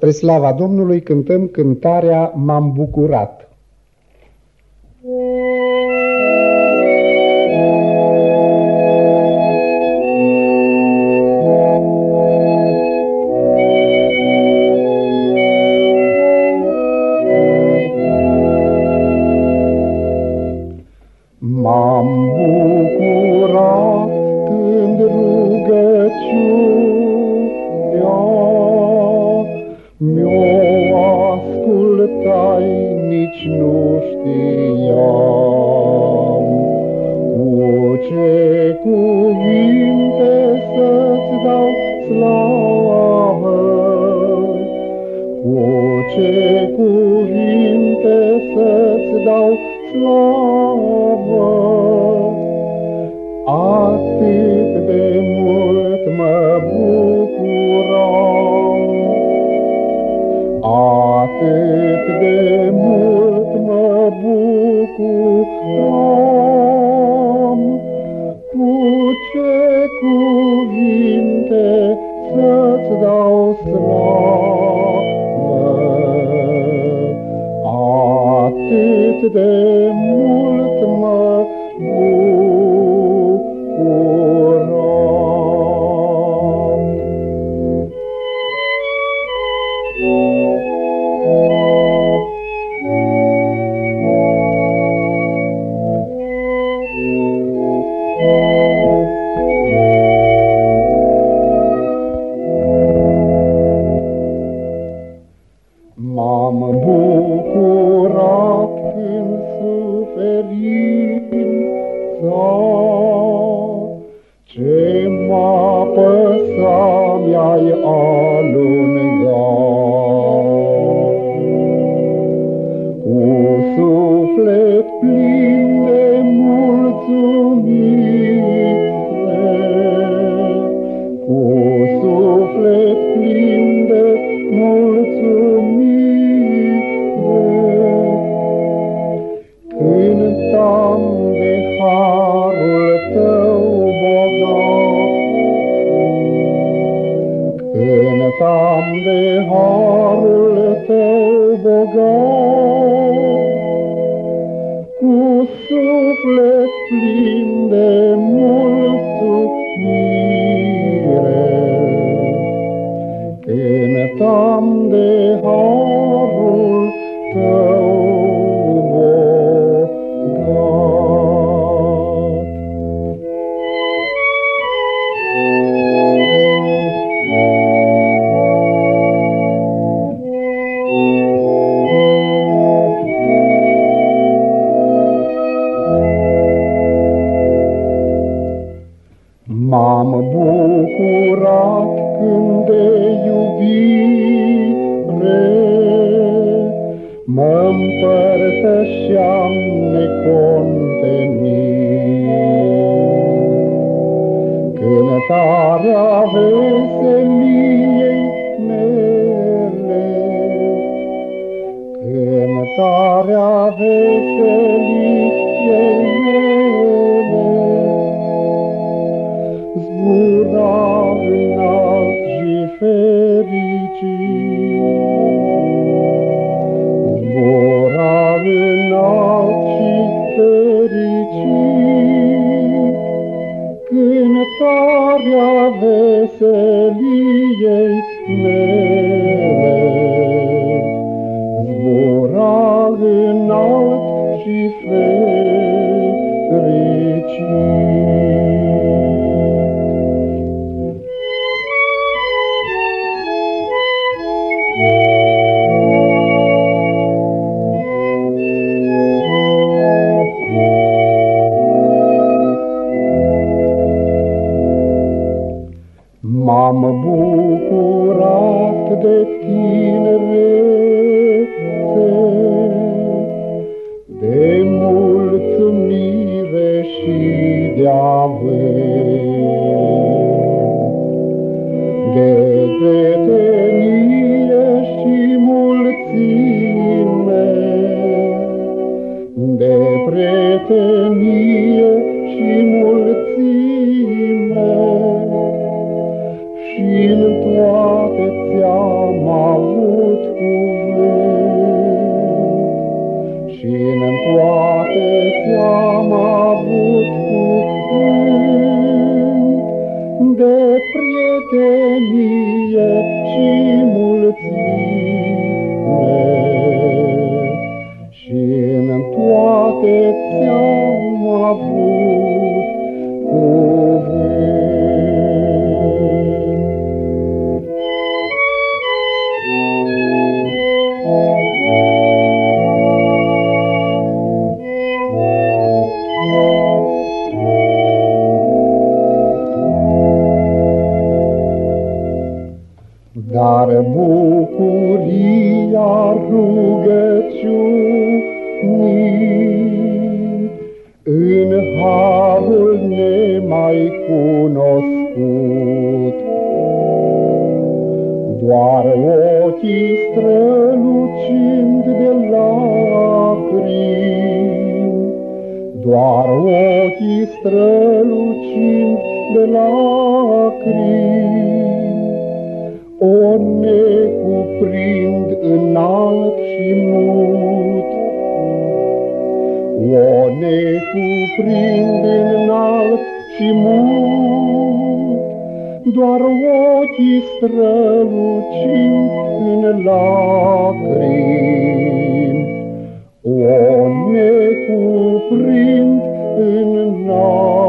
Spre slava Domnului cântăm cântarea M-am bucurat. Nici nu știam cu ce cuvinte să-ți dau slavă, cu ce cuvinte să-ți dau slavă. Atât de mult mă bucuram, Yeah. all. Cu suflet plin de mulțumire. Cântam de harul bucurat când de iubire mă împărtășeam necontenit. M-am bucurat de tinerețe, de mulțumire și de avânt, eu avut cuvânt. Dar bucuria rugăciunii în harul nemai cunoscut. Doar ochii strălucind de lacrimi, doar ochii strălucind de lacrimi, o ne cuprind înalt și mut. O necuprind înalt și mult, Doar ochii strălucind în lacrimi. O necuprind înalt,